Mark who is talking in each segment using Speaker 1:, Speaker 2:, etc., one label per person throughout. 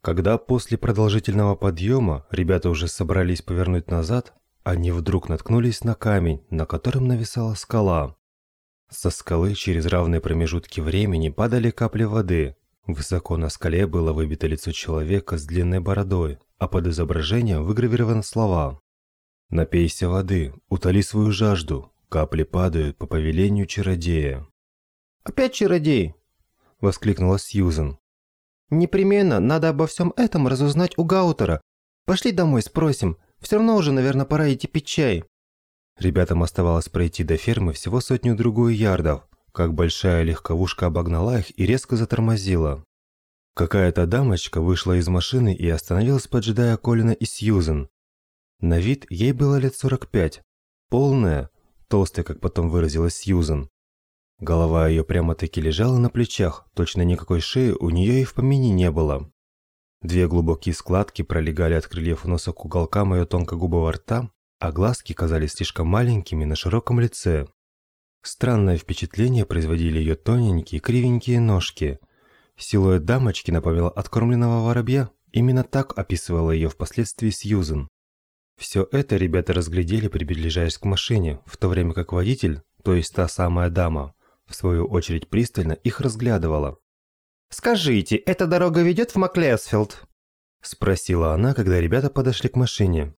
Speaker 1: Когда после продолжительного подъема ребята уже собрались повернуть назад, они вдруг наткнулись на камень, на котором нависала скала. Со скалы через равные промежутки времени падали капли воды. Высоко на скале было выбито лицо человека с длинной бородой, а под изображением выгравированы слова «Напейся воды, утоли свою жажду, капли падают по повелению чародея».
Speaker 2: «Опять чародей?» – воскликнула Сьюзен. «Непременно надо обо всем этом разузнать у Гаутера. Пошли домой, спросим. Все равно уже, наверное, пора идти пить чай».
Speaker 1: Ребятам оставалось пройти до фермы всего сотню-другую ярдов, как большая легковушка обогнала их и резко затормозила. Какая-то дамочка вышла из машины и остановилась, поджидая Колина и Сьюзен. На вид ей было лет 45, полная, толстая, как потом выразилась Сьюзен. Голова ее прямо-таки лежала на плечах, точно никакой шеи у нее и в помине не было. Две глубокие складки пролегали от крыльев носа к уголкам ее тонкогубого рта, а глазки казались слишком маленькими на широком лице. Странное впечатление производили ее тоненькие, кривенькие ножки. Силуэт дамочки напоминал откормленного воробья, именно так описывала ее впоследствии Сьюзен. Все это ребята разглядели, приближаясь к машине, в то время как водитель, то есть та самая дама, в свою очередь пристально их разглядывала.
Speaker 2: «Скажите, эта дорога ведет в Маклесфилд?»
Speaker 1: Спросила она, когда ребята подошли к машине.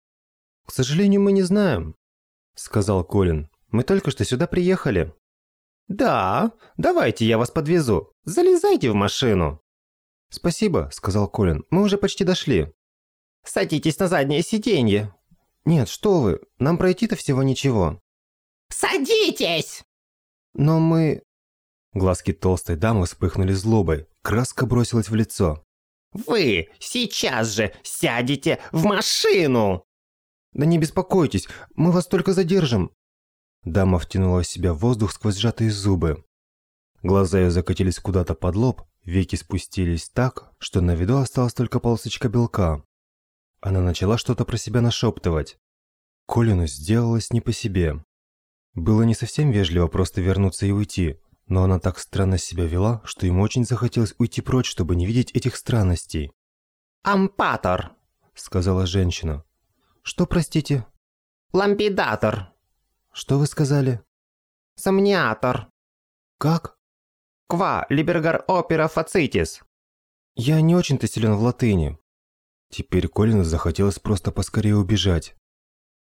Speaker 2: «К сожалению, мы не знаем», сказал Колин. «Мы только что сюда приехали». «Да, давайте я вас подвезу. Залезайте в машину».
Speaker 1: «Спасибо», сказал Колин. «Мы уже почти дошли».
Speaker 2: «Садитесь на заднее сиденье».
Speaker 1: «Нет, что вы, нам пройти-то всего ничего».
Speaker 3: «Садитесь!»
Speaker 2: «Но мы...»
Speaker 1: Глазки толстой дамы вспыхнули злобой. Краска бросилась в лицо.
Speaker 3: «Вы сейчас же сядете в машину!»
Speaker 2: «Да не беспокойтесь, мы вас только задержим!»
Speaker 1: Дама втянула в себя воздух сквозь сжатые зубы. Глаза ее закатились куда-то под лоб, веки спустились так, что на виду осталась только полосочка белка. Она начала что-то про себя нашептывать. Колину сделалось не по себе. Было не совсем вежливо просто вернуться и уйти, но она так странно себя вела, что ему очень захотелось уйти прочь, чтобы не видеть этих странностей.
Speaker 3: «Ампатор», —
Speaker 1: сказала женщина.
Speaker 2: «Что, простите?»
Speaker 3: «Лампидатор».
Speaker 2: «Что вы сказали?»
Speaker 3: «Сомниатор».
Speaker 2: «Как?»
Speaker 3: «Ква либергар опера фацитис».
Speaker 1: «Я не очень-то силен в латыни». Теперь Колину захотелось просто поскорее убежать.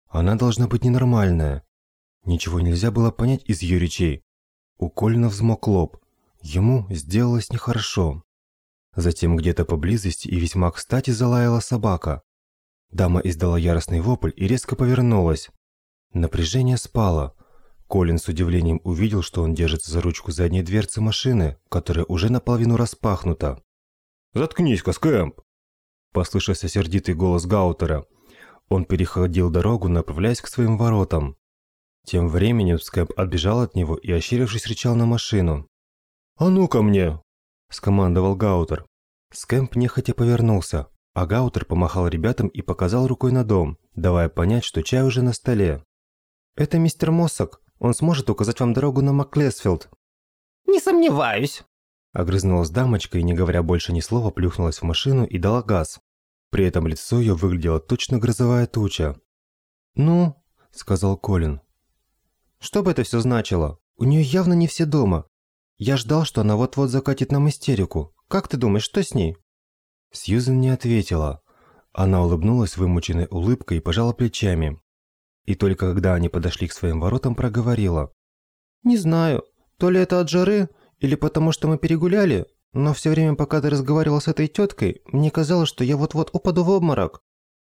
Speaker 1: Она должна быть ненормальная. Ничего нельзя было понять из ее речей. У Колина взмок лоб. Ему сделалось нехорошо. Затем где-то поблизости и весьма кстати залаяла собака. Дама издала яростный вопль и резко повернулась. Напряжение спало. Колин с удивлением увидел, что он держится за ручку задней дверцы машины, которая уже наполовину распахнута. «Заткнись-ка, Скэмп!» Послышался сердитый голос Гаутера. Он переходил дорогу, направляясь к своим воротам. Тем временем Скэмп отбежал от него и, ощерившись, рычал на машину. «А ну ко мне!» – скомандовал Гаутер. Скэмп нехотя повернулся, а Гаутер помахал ребятам и показал рукой на дом, давая понять, что чай уже на столе.
Speaker 2: «Это мистер Моссак. Он сможет указать вам дорогу на Маклесфилд».
Speaker 3: «Не сомневаюсь».
Speaker 1: Огрызнулась дамочка и, не говоря больше ни слова, плюхнулась в машину и дала газ. При этом лицо ее выглядело точно грозовая туча.
Speaker 2: «Ну?» – сказал Колин. Что бы это все значило? У нее явно не все дома. Я ждал, что она вот-вот закатит нам истерику. Как ты думаешь, что с ней?»
Speaker 1: Сьюзен не ответила. Она улыбнулась вымученной улыбкой и пожала плечами. И только когда они подошли к своим воротам, проговорила.
Speaker 2: «Не знаю, то ли это от жары, или потому что мы перегуляли, но все время, пока ты разговаривал с этой теткой, мне казалось, что я вот-вот упаду в обморок.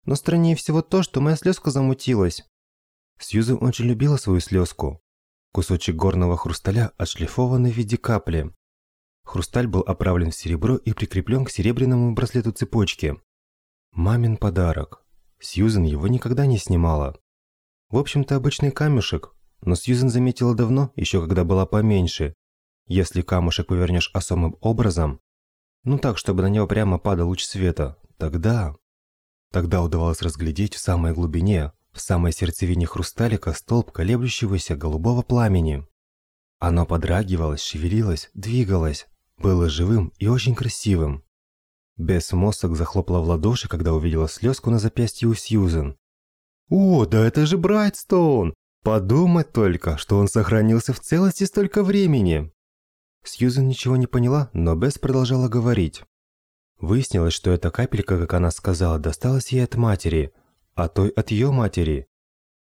Speaker 2: Но страннее всего то, что моя слезка замутилась.
Speaker 1: Сьюзен очень любила свою слезку. Кусочек горного хрусталя, отшлифованный в виде капли. Хрусталь был оправлен в серебро и прикреплен к серебряному браслету цепочки. Мамин подарок. Сьюзен его никогда не снимала. В общем-то, обычный камешек, но Сьюзен заметила давно, еще когда была поменьше. Если камушек повернешь особым образом, ну так, чтобы на него прямо падал луч света, тогда... Тогда удавалось разглядеть в самой глубине, в самой сердцевине хрусталика столб колеблющегося голубого пламени. Оно подрагивалось, шевелилось, двигалось, было живым и очень красивым. Бесс Моссак захлопала в ладоши, когда увидела слезку на запястье у Сьюзен. «О, да это же Брайтстоун! Подумать только, что он сохранился в целости столько времени!» Сьюзен ничего не поняла, но Бесс продолжала говорить. Выяснилось, что эта капелька, как она сказала, досталась ей от матери, а той от ее матери.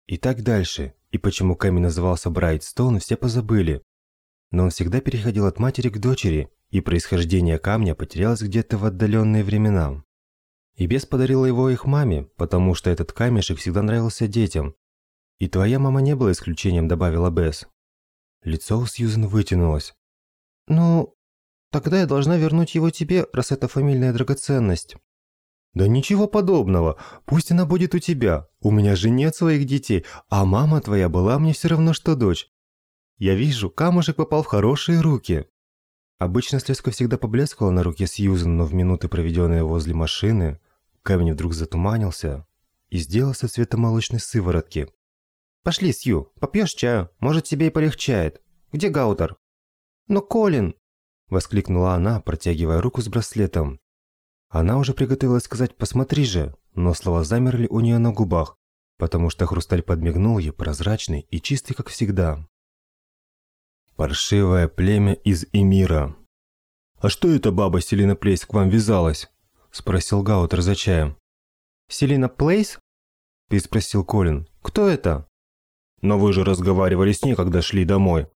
Speaker 1: И так дальше. И почему камень назывался Брайтстоун, все позабыли. Но он всегда переходил от матери к дочери, и происхождение камня потерялось где-то в отдаленные времена. И бес подарила его их маме, потому что этот камешек всегда нравился детям. И твоя мама не была исключением, добавила Бесс. Лицо у Сьюзен вытянулось.
Speaker 2: «Ну, тогда я должна вернуть его тебе, раз это фамильная драгоценность».
Speaker 1: «Да ничего подобного. Пусть она будет у тебя. У меня же нет своих детей, а мама твоя была мне все равно, что дочь. Я вижу, камушек попал в хорошие руки». Обычно слезка всегда поблескивала на руке Сьюзен, но в минуты, проведенные возле машины, камень вдруг затуманился и сделался цвета молочной сыворотки.
Speaker 2: «Пошли, Сью, попьешь чаю, может тебе и полегчает. Где Гаутер?» «Но Колин!» – воскликнула она, протягивая руку с браслетом.
Speaker 1: Она уже приготовилась сказать «посмотри же», но слова замерли у нее на губах, потому что хрусталь подмигнул ей прозрачный и чистый, как всегда. Паршивое племя из Эмира. «А что эта баба Селина Плейс к вам вязалась?» – спросил Гаутер за чаем.
Speaker 2: «Селина Плейс?» – переспросил Колин. «Кто это?»
Speaker 1: «Но вы же разговаривали с ней, когда шли домой.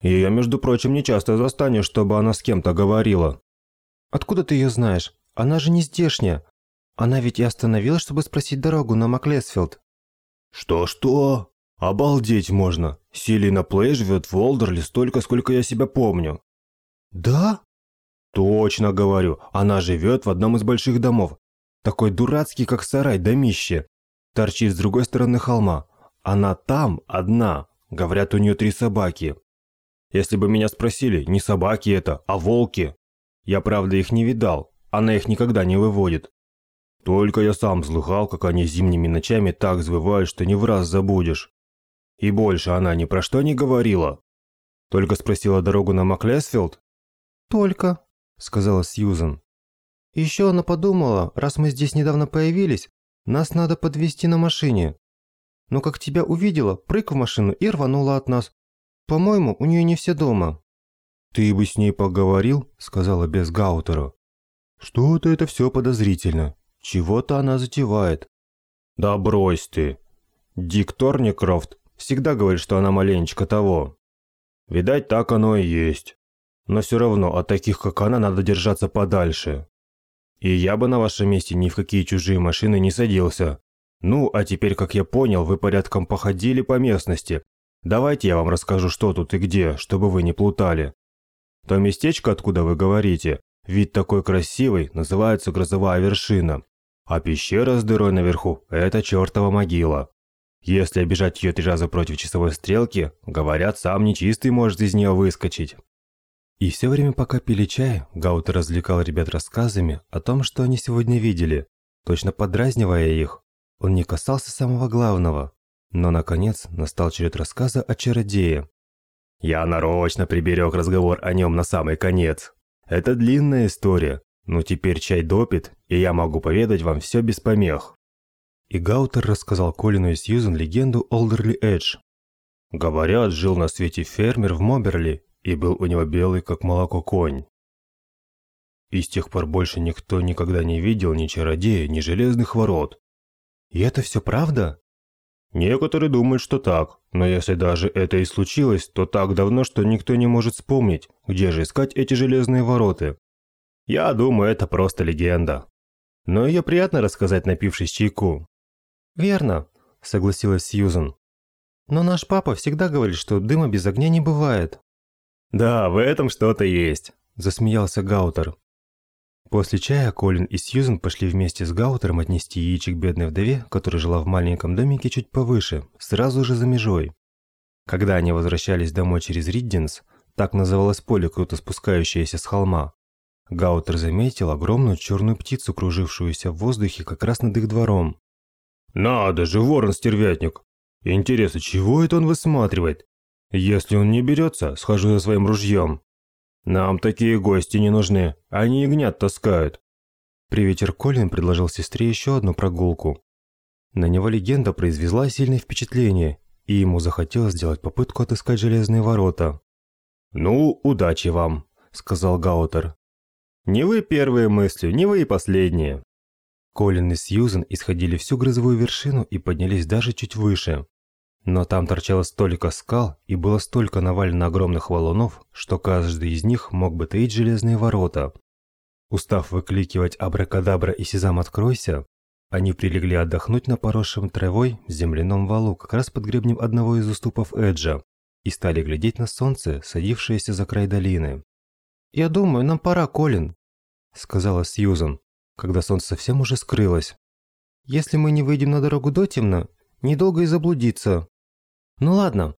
Speaker 1: Ее, между прочим, не часто застанешь, чтобы она с кем-то говорила».
Speaker 2: «Откуда ты ее знаешь? Она же не здешняя. Она ведь и остановилась, чтобы спросить дорогу на Маклесфилд.
Speaker 1: Что-что? Обалдеть можно. Селина Плей живет в Олдерли столько, сколько я себя помню.
Speaker 2: Да?
Speaker 1: Точно говорю. Она живет в одном из больших домов. Такой дурацкий, как сарай, домище. Торчит с другой стороны холма. Она там одна. Говорят, у нее три собаки. Если бы меня спросили, не собаки это, а волки. Я, правда, их не видал, она их никогда не выводит. Только я сам слыхал, как они зимними ночами так взвывают, что не в раз забудешь. И больше она ни про что не говорила. Только спросила дорогу на Маклесфилд?
Speaker 2: «Только», – сказала Сьюзен. «Еще она подумала, раз мы здесь недавно появились, нас надо подвезти на машине. Но как тебя увидела, прыг в машину и рванула от нас. По-моему, у нее не все дома».
Speaker 1: «Ты бы с ней поговорил?» – сказала без Гаутера. Что-то это все подозрительно. Чего-то она затевает. Да брось ты. Дик Торникрофт всегда говорит, что она маленечко того. Видать, так оно и есть. Но все равно от таких, как она, надо держаться подальше. И я бы на вашем месте ни в какие чужие машины не садился. Ну, а теперь, как я понял, вы порядком походили по местности. Давайте я вам расскажу, что тут и где, чтобы вы не плутали. То местечко, откуда вы говорите, Вид такой красивый, называется грозовая вершина. А пещера с дырой наверху – это чертова могила. Если обижать ее три раза против часовой стрелки, говорят, сам нечистый может из нее выскочить. И все время, пока пили чай, Гаутер развлекал ребят рассказами о том, что они сегодня видели, точно подразнивая их. Он не касался самого главного. Но, наконец, настал черед рассказа о чародее. «Я нарочно приберег разговор о нем на самый конец», это длинная история, но теперь чай допит, и я могу поведать вам все без помех. И Гаутер рассказал Колину и Сьюзен легенду Олдерли Эдж. Говорят, жил на свете фермер в Моберли, и был у него белый, как молоко, конь. И с тех пор больше никто никогда не видел ни чародея, ни железных ворот. И это все правда? Некоторые думают, что так, но если даже это и случилось, то так давно, что никто не может вспомнить, где же искать эти железные ворота. Я думаю, это просто легенда. Но ее приятно рассказать, напившись чайку.
Speaker 2: «Верно», – согласилась Сьюзен. «Но наш папа всегда говорит, что дыма без огня не бывает».
Speaker 1: «Да, в этом что-то есть», – засмеялся Гаутер. После чая Колин и Сьюзен пошли вместе с Гаутером отнести яичек бедной вдове, которая жила в маленьком домике чуть повыше, сразу же за межой. Когда они возвращались домой через Риддинс, так называлось поле, круто спускающееся с холма, Гаутер заметил огромную черную птицу, кружившуюся в воздухе как раз над их двором. «Надо же, ворон-стервятник! Интересно, чего это он высматривает? Если он не берется, схожу за своим ружьем. Нам такие гости не нужны, они ягнят таскают. При вечер Колин предложил сестре еще одну прогулку. На него легенда произвела сильное впечатление, и ему захотелось сделать попытку отыскать железные ворота. «Ну, удачи вам», – сказал Гаутер. «Не вы первые мысли, не вы и последние». Колин и Сьюзен исходили всю грозовую вершину и поднялись даже чуть выше. Но там торчало столько скал и было столько навалено огромных валунов, что каждый из них мог бы таить железные ворота. Устав выкликивать «Абракадабра» и «Сезам, откройся», они прилегли отдохнуть на поросшем травой земляном валу как раз под гребнем одного из уступов Эджа и стали глядеть на солнце, садившееся за край долины.
Speaker 2: «Я думаю, нам пора, Колин», –
Speaker 1: сказала Сьюзан, когда солнце совсем уже скрылось.
Speaker 2: «Если мы не выйдем на дорогу до темно, недолго и заблудиться». «Ну ладно.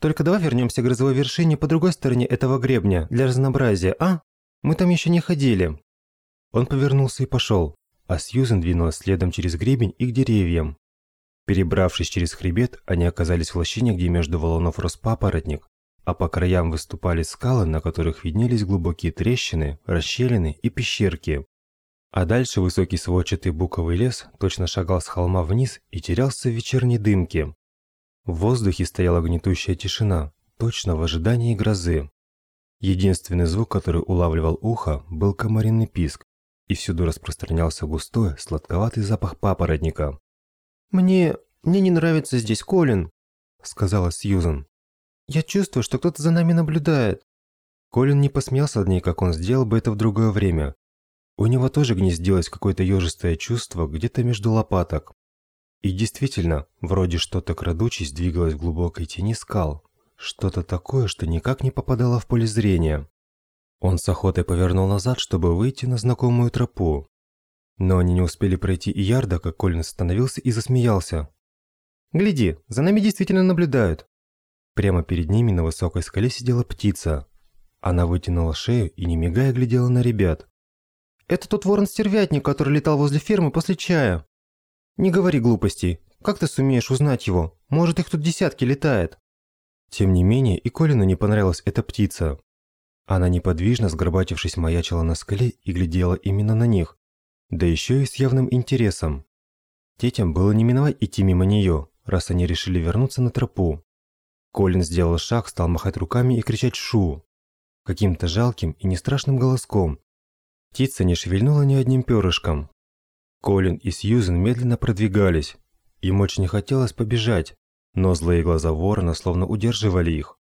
Speaker 2: Только давай вернемся к грозовой вершине по другой стороне этого гребня, для разнообразия, а? Мы там еще не ходили».
Speaker 1: Он повернулся и пошел, а Сьюзен двинулась следом через гребень и к деревьям. Перебравшись через хребет, они оказались в лощине, где между валунов рос папоротник, а по краям выступали скалы, на которых виднелись глубокие трещины, расщелины и пещерки. А дальше высокий сводчатый буковый лес точно шагал с холма вниз и терялся в вечерней дымке. В воздухе стояла гнетущая тишина, точно в ожидании грозы. Единственный звук, который улавливал ухо, был комариный писк, и всюду распространялся густой, сладковатый запах папоротника.
Speaker 2: «Мне... мне не нравится здесь Колин», – сказала Сьюзан. «Я чувствую, что кто-то за нами наблюдает».
Speaker 1: Колин не посмеялся над ней, как он сделал бы это в другое время. У него тоже гнездилось какое-то ёжистое чувство где-то между лопаток. И действительно, вроде что-то крадучись двигалось в глубокой тени скал. Что-то такое, что никак не попадало в поле зрения. Он с охотой повернул назад, чтобы выйти на знакомую тропу. Но они не успели пройти и ярда, как Колин остановился и засмеялся.
Speaker 2: «Гляди, за нами действительно наблюдают».
Speaker 1: Прямо перед ними на высокой скале сидела птица. Она вытянула шею и, не мигая, глядела на ребят.
Speaker 2: «Это тот ворон-стервятник, который летал возле фермы после чая». «Не говори глупостей. Как ты сумеешь узнать его? Может, их тут десятки летает».
Speaker 1: Тем не менее, и Колину не понравилась эта птица. Она неподвижно, сгорбатившись, маячила на скале и глядела именно на них, да еще и с явным интересом. Детям было не миновать идти мимо нее, раз они решили вернуться на тропу. Колин сделал шаг, стал махать руками и кричать «Шу!» каким-то жалким и нестрашным голоском. Птица не шевельнула ни одним перышком. Колин и Сьюзен медленно продвигались. Им очень хотелось побежать, но злые глаза ворона словно удерживали их.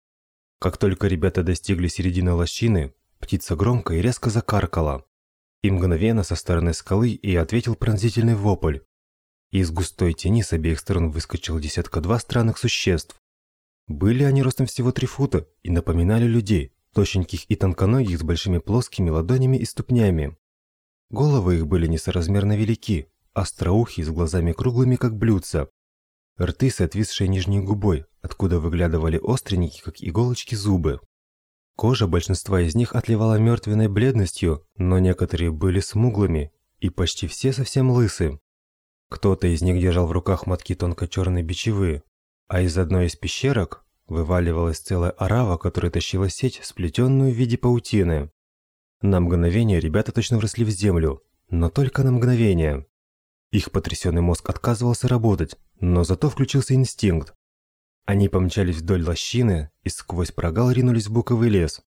Speaker 1: Как только ребята достигли середины лощины, птица громко и резко закаркала. И мгновенно со стороны скалы и ответил пронзительный вопль. Из густой тени с обеих сторон выскочил десятка-два странных существ. Были они ростом всего три фута и напоминали людей, тощеньких и тонконогих с большими плоскими ладонями и ступнями. Головы их были несоразмерно велики, остроухие, с глазами круглыми, как блюдца. Рты с отвисшей нижней губой, откуда выглядывали остренькие, как иголочки, зубы. Кожа большинства из них отливала мертвенной бледностью, но некоторые были смуглыми, и почти все совсем лысы. Кто-то из них держал в руках мотки тонко-черной бичевы, а из одной из пещерок вываливалась целая орава, которая тащила сеть, сплетенную в виде паутины. На мгновение ребята точно вросли в землю, но только на мгновение. Их потрясенный мозг отказывался работать, но зато включился инстинкт. Они помчались вдоль лощины и сквозь прогал ринулись в буковый лес.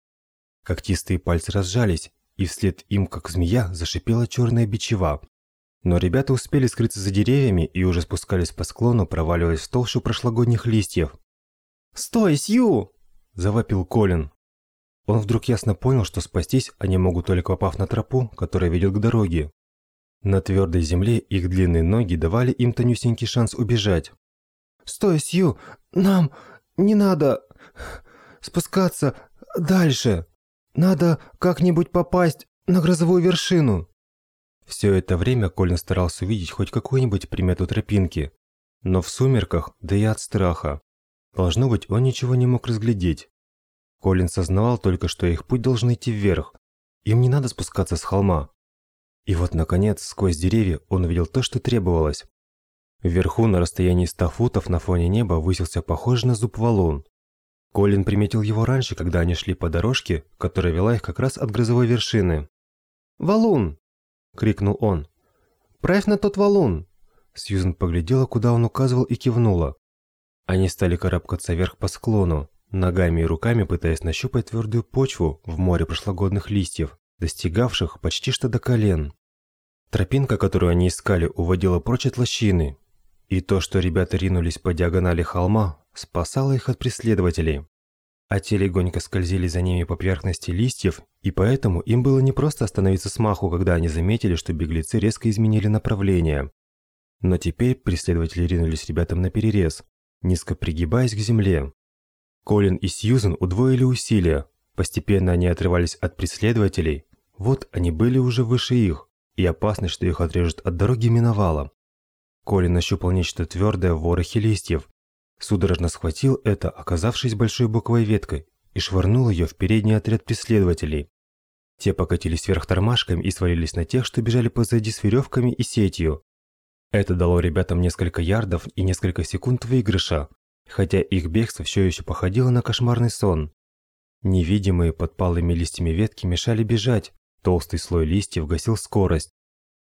Speaker 1: Когтистые пальцы разжались, и вслед им, как змея, зашипела черная бичева. Но ребята успели скрыться за деревьями и уже спускались по склону, проваливаясь в толщу прошлогодних листьев.
Speaker 2: «Стой, Сью!»
Speaker 1: – завопил Колин. Он вдруг ясно понял, что спастись они могут только попав на тропу, которая ведет к дороге. На твердой земле их длинные ноги давали им тонюсенький шанс убежать.
Speaker 2: «Стой, Сью! Нам не надо спускаться дальше. Надо как-нибудь попасть на грозовую вершину».
Speaker 1: Все это время Колин старался увидеть хоть какую-нибудь примету тропинки, но в сумерках, да и от страха. Должно быть, он ничего не мог разглядеть. Колин сознавал только, что их путь должен идти вверх. Им не надо спускаться с холма. И вот, наконец, сквозь деревья он увидел то, что требовалось. Вверху, на расстоянии ста футов на фоне неба, высился похожий на зуб валун. Колин приметил его раньше, когда они шли по дорожке, которая вела их как раз от грозовой вершины.
Speaker 2: «Валун!»
Speaker 1: – крикнул он.
Speaker 2: «Правь на тот валун!»
Speaker 1: Сьюзен поглядела, куда он указывал, и кивнула. Они стали карабкаться вверх по склону, ногами и руками пытаясь нащупать твердую почву в море прошлогодных листьев, достигавших почти что до колен. Тропинка, которую они искали, уводила прочь от лощины, и то, что ребята ринулись по диагонали холма, спасало их от преследователей. А те легонько скользили за ними по поверхности листьев, и поэтому им было непросто остановиться с маху, когда они заметили, что беглецы резко изменили направление. Но теперь преследователи ринулись ребятам на перерез, низко пригибаясь к земле. Колин и Сьюзен удвоили усилия. Постепенно они отрывались от преследователей. Вот они были уже выше их, и опасность, что их отрежут от дороги, миновала. Колин нащупал нечто твердое в ворохе листьев. Судорожно схватил это, оказавшись большой боковой веткой, и швырнул ее в передний отряд преследователей. Те покатились вверх тормашками и свалились на тех, что бежали позади с веревками и сетью. Это дало ребятам несколько ярдов и несколько секунд выигрыша, хотя их бегство все еще походило на кошмарный сон. Невидимые под палыми листьями ветки мешали бежать, толстый слой листьев гасил скорость.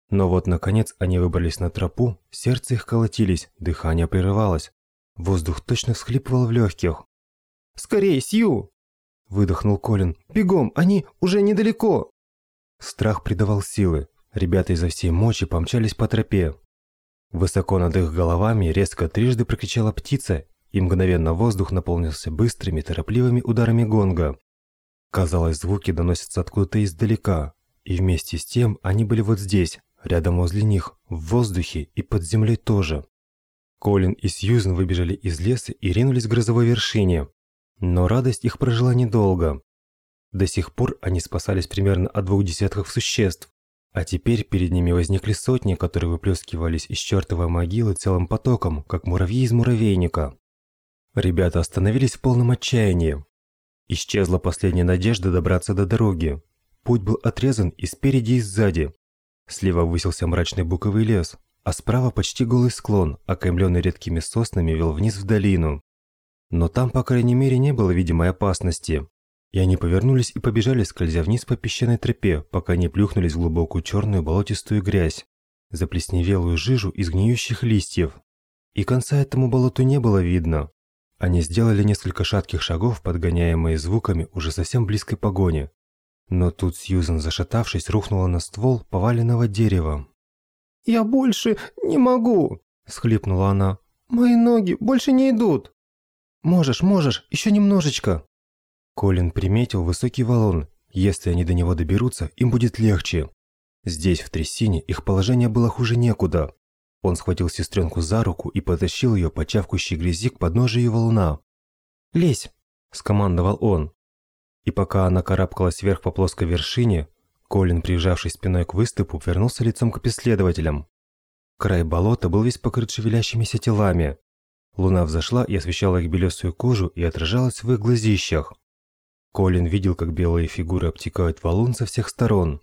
Speaker 1: Но вот, наконец, они выбрались на тропу, сердце их колотились, дыхание прерывалось. Воздух точно всхлипывал в легких.
Speaker 2: «Скорее, Сью!» – выдохнул Колин. «Бегом, они уже недалеко!»
Speaker 1: Страх придавал силы. Ребята изо всей мочи помчались по тропе. Высоко над их головами резко трижды прокричала птица и мгновенно воздух наполнился быстрыми, торопливыми ударами гонга. Казалось, звуки доносятся откуда-то издалека, и вместе с тем они были вот здесь, рядом возле них, в воздухе и под землей тоже. Колин и Сьюзен выбежали из леса и ринулись к грозовой вершине. Но радость их прожила недолго. До сих пор они спасались примерно от двух десятков существ, а теперь перед ними возникли сотни, которые выплескивались из чертовой могилы целым потоком, как муравьи из муравейника. Ребята остановились в полном отчаянии. Исчезла последняя надежда добраться до дороги. Путь был отрезан и спереди, и сзади. Слева высился мрачный буковый лес, а справа почти голый склон, окаймленный редкими соснами, вел вниз в долину. Но там, по крайней мере, не было видимой опасности. И они повернулись и побежали, скользя вниз по песчаной тропе, пока не плюхнулись в глубокую черную болотистую грязь, заплесневелую жижу из гниющих листьев. И конца этому болоту не было видно. Они сделали несколько шатких шагов, подгоняемые звуками уже совсем близкой погони. Но тут Сьюзен, зашатавшись, рухнула на ствол поваленного дерева.
Speaker 2: «Я больше не могу!» – схлипнула она. «Мои ноги больше не идут!» «Можешь, можешь, еще немножечко!»
Speaker 1: Колин приметил высокий валун. Если они до него доберутся, им будет легче. Здесь, в трясине, их положение было хуже некуда. Он схватил сестренку за руку и потащил ее по чавкающей грязи к подножию валуна.
Speaker 2: «Лезь!»
Speaker 1: – скомандовал он. И пока она карабкалась вверх по плоской вершине, Колин, прижавшись спиной к выступу, вернулся лицом к преследователям. Край болота был весь покрыт шевелящимися телами. Луна взошла и освещала их белесую кожу и отражалась в их глазищах. Колин видел, как белые фигуры обтекают валун со всех сторон.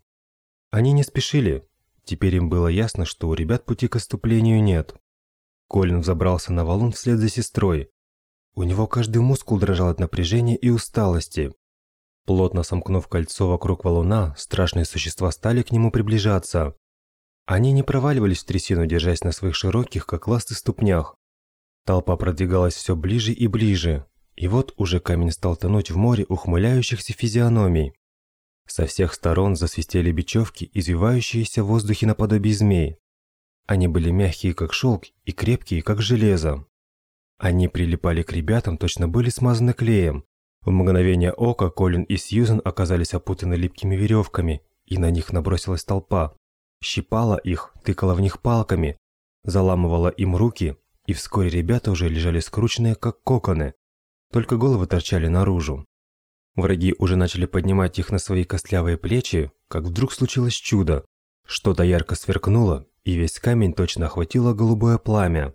Speaker 1: Они не спешили, Теперь им было ясно, что у ребят пути к отступлению нет. Колин забрался на валун вслед за сестрой. У него каждый мускул дрожал от напряжения и усталости. Плотно сомкнув кольцо вокруг валуна, страшные существа стали к нему приближаться. Они не проваливались в трясину, держась на своих широких, как ласты, ступнях. Толпа продвигалась все ближе и ближе, и вот уже камень стал тонуть в море ухмыляющихся физиономий. Со всех сторон засвистели бечевки, извивающиеся в воздухе наподобие змей. Они были мягкие, как шелк, и крепкие, как железо. Они прилипали к ребятам, точно были смазаны клеем. В мгновение ока Колин и Сьюзен оказались опутаны липкими веревками, и на них набросилась толпа. Щипала их, тыкала в них палками, заламывала им руки, и вскоре ребята уже лежали скрученные, как коконы, только головы торчали наружу. Враги уже начали поднимать их на свои костлявые плечи, как вдруг случилось чудо. Что-то ярко сверкнуло, и весь камень точно охватило голубое пламя.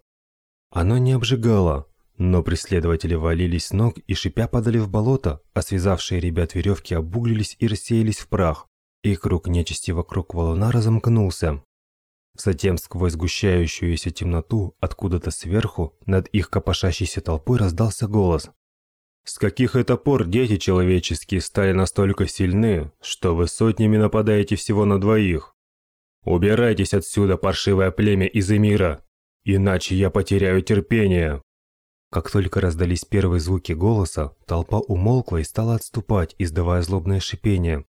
Speaker 1: Оно не обжигало, но преследователи валились с ног и шипя падали в болото, а связавшие ребят веревки обуглились и рассеялись в прах, и круг нечисти вокруг валуна разомкнулся. Затем сквозь сгущающуюся темноту, откуда-то сверху, над их копошащейся толпой раздался голос. С каких это пор дети человеческие стали настолько сильны, что вы сотнями нападаете всего на двоих? «Убирайтесь отсюда, паршивое племя из Эмира, иначе я потеряю терпение!» Как только раздались первые звуки голоса, толпа умолкла и стала отступать, издавая злобное шипение.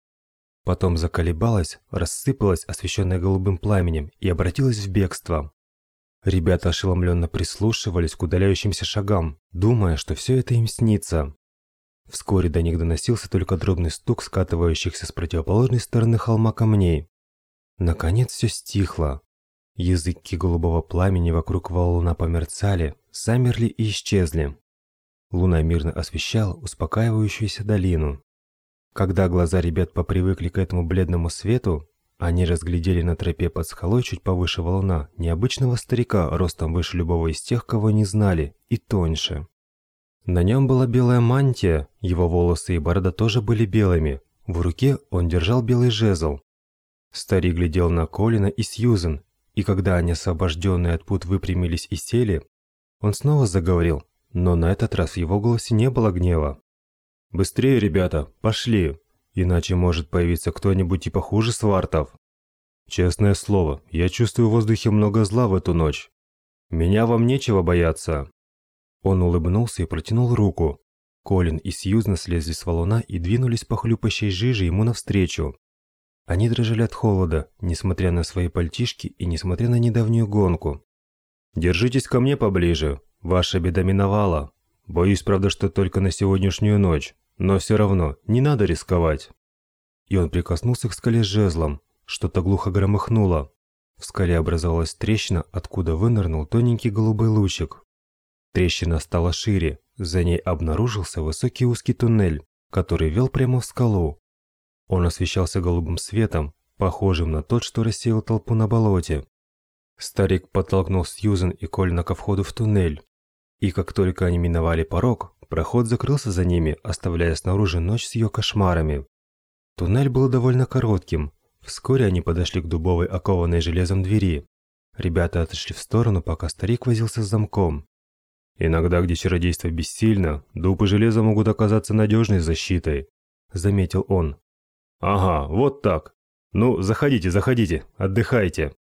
Speaker 1: Потом заколебалась, рассыпалась, освещенная голубым пламенем, и обратилась в бегство. Ребята ошеломленно прислушивались к удаляющимся шагам, думая, что все это им снится. Вскоре до них доносился только дробный стук скатывающихся с противоположной стороны холма камней. Наконец все стихло. Языки голубого пламени вокруг валуна померцали, замерли и исчезли. Луна мирно освещала успокаивающуюся долину. Когда глаза ребят попривыкли к этому бледному свету, они разглядели на тропе под скалой чуть повыше валуна необычного старика, ростом выше любого из тех, кого не знали, и тоньше. На нем была белая мантия, его волосы и борода тоже были белыми. В руке он держал белый жезл. Старик глядел на Колина и Сьюзен, и когда они, освобожденные от пут, выпрямились и сели, он снова заговорил, но на этот раз в его голосе не было гнева. «Быстрее, ребята, пошли, иначе может появиться кто-нибудь и похуже свартов. Честное слово, я чувствую в воздухе много зла в эту ночь. Меня вам нечего бояться». Он улыбнулся и протянул руку. Колин и Сьюзна слезли с валуна и двинулись по хлюпащей жиже ему навстречу. Они дрожали от холода, несмотря на свои пальтишки и несмотря на недавнюю гонку. «Держитесь ко мне поближе, ваша беда миновала. Боюсь, правда, что только на сегодняшнюю ночь. Но все равно, не надо рисковать. И он прикоснулся к скале жезлом. Что-то глухо громыхнуло. В скале образовалась трещина, откуда вынырнул тоненький голубой лучик. Трещина стала шире. За ней обнаружился высокий узкий туннель, который вел прямо в скалу. Он освещался голубым светом, похожим на тот, что рассеял толпу на болоте. Старик подтолкнул Сьюзен и Кольна ко входу в туннель. И как только они миновали порог, Проход закрылся за ними, оставляя снаружи ночь с ее кошмарами. Туннель был довольно коротким. Вскоре они подошли к дубовой окованной железом двери. Ребята отошли в сторону, пока старик возился с замком. «Иногда, где чародейство бессильно, дуб и железо могут оказаться надежной защитой», – заметил он. «Ага, вот так. Ну, заходите, заходите, отдыхайте».